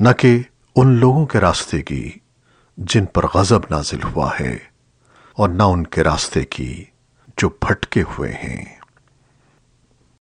نہ کہ ان لوگوں کے راستے کی جن پر غضب نازل ہوا ہے اور نہ ان کے راستے کی جو بھٹکے ہوئے ہیں۔